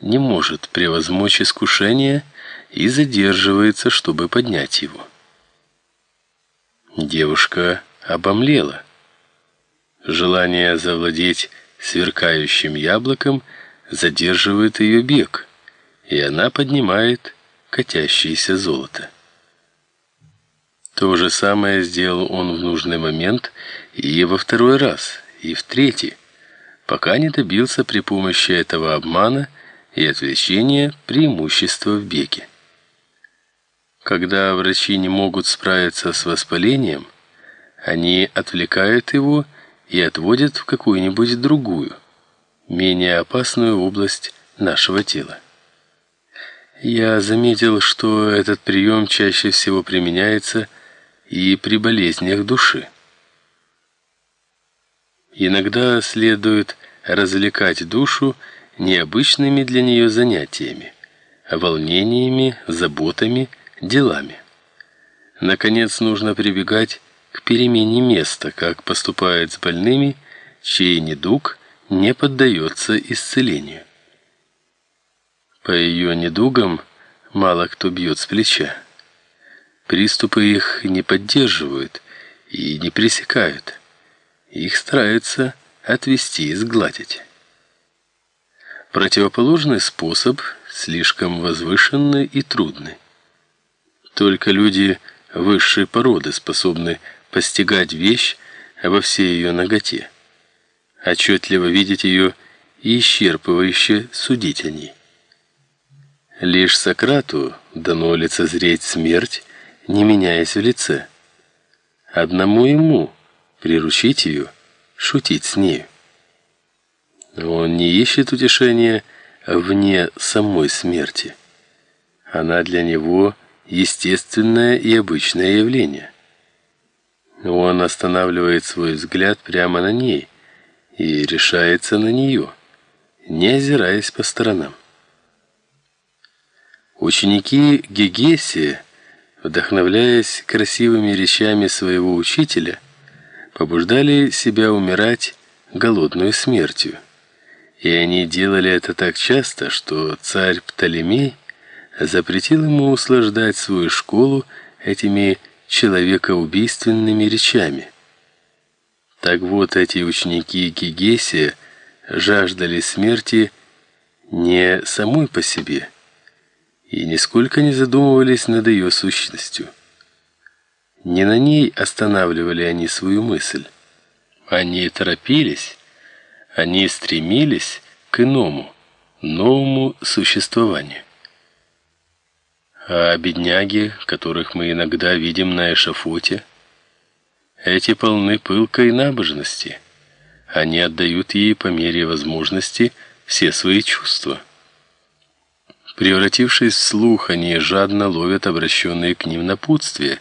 не может превозмочь искушение и задерживается, чтобы поднять его. Девушка обомлела. Желание завладеть сверкающим яблоком задерживает ее бег, и она поднимает катящееся золото. То же самое сделал он в нужный момент и во второй раз, и в третий, пока не добился при помощи этого обмана и отвлечения преимущества в беге. Когда врачи не могут справиться с воспалением, они отвлекают его и отводят в какую-нибудь другую, менее опасную область нашего тела. Я заметил, что этот прием чаще всего применяется и при болезнях души. Иногда следует развлекать душу необычными для нее занятиями, волнениями, заботами, делами. Наконец нужно прибегать к перемене места, как поступают с больными, чей недуг не поддается исцелению. По ее недугам мало кто бьет с плеча. Приступы их не поддерживают и не пресекают. Их стараются отвести и сгладить. Противоположный способ слишком возвышенный и трудный. Только люди высшей породы способны постигать вещь во всей ее наготе, отчетливо видеть ее и исчерпывающе судить о ней. Лишь Сократу дано лицезреть смерть, не меняясь в лице. Одному ему приручить ее, шутить с нею. Он не ищет утешения вне самой смерти. Она для него естественное и обычное явление. Он останавливает свой взгляд прямо на ней и решается на нее, не озираясь по сторонам. Ученики Гегесия, вдохновляясь красивыми речами своего учителя, побуждали себя умирать голодной смертью. И они делали это так часто, что царь Птолемей запретил ему услаждать свою школу этими человекоубийственными речами. Так вот, эти ученики Гегесия жаждали смерти не самой по себе и нисколько не задумывались над ее сущностью. Не на ней останавливали они свою мысль. Они торопились, они стремились к иному, новому существованию. А бедняги, которых мы иногда видим на эшафоте, эти полны пылкой набожности. Они отдают ей по мере возможности все свои чувства. Превратившись в слух, они жадно ловят обращенные к ним напутствия,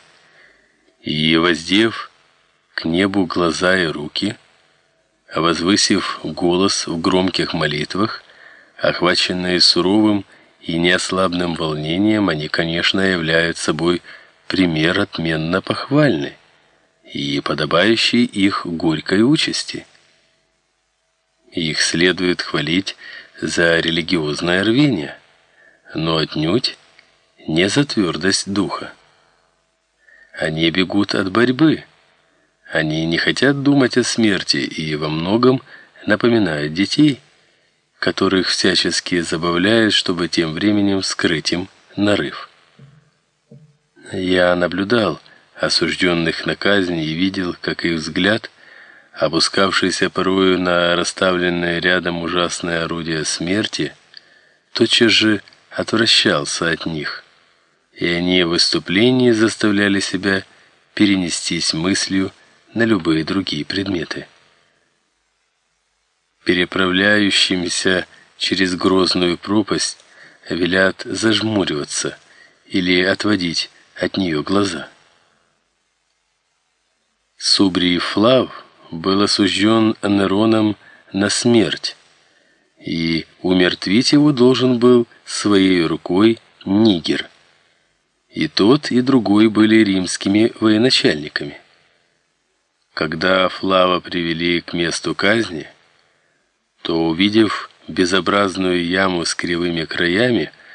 и, воздев к небу глаза и руки, возвысив голос в громких молитвах, охваченные суровым и неослабным волнением они, конечно, являют собой пример отменно похвальный и подобающий их горькой участи. Их следует хвалить за религиозное рвение, но отнюдь не за твердость духа. Они бегут от борьбы. Они не хотят думать о смерти и во многом напоминают детей которых всячески забавляют, чтобы тем временем скрыть им нарыв. Я наблюдал осужденных на казнь и видел, как их взгляд, опускавшийся порою на расставленные рядом ужасные орудия смерти, тотчас же отвращался от них, и они в выступлении заставляли себя перенестись мыслью на любые другие предметы переправляющимся через грозную пропасть велят зажмуриваться или отводить от нее глаза. Субрий Флав был осужден Нероном на смерть, и умертвить его должен был своей рукой Нигер. И тот, и другой были римскими военачальниками. Когда Флава привели к месту казни, то, увидев безобразную яму с кривыми краями,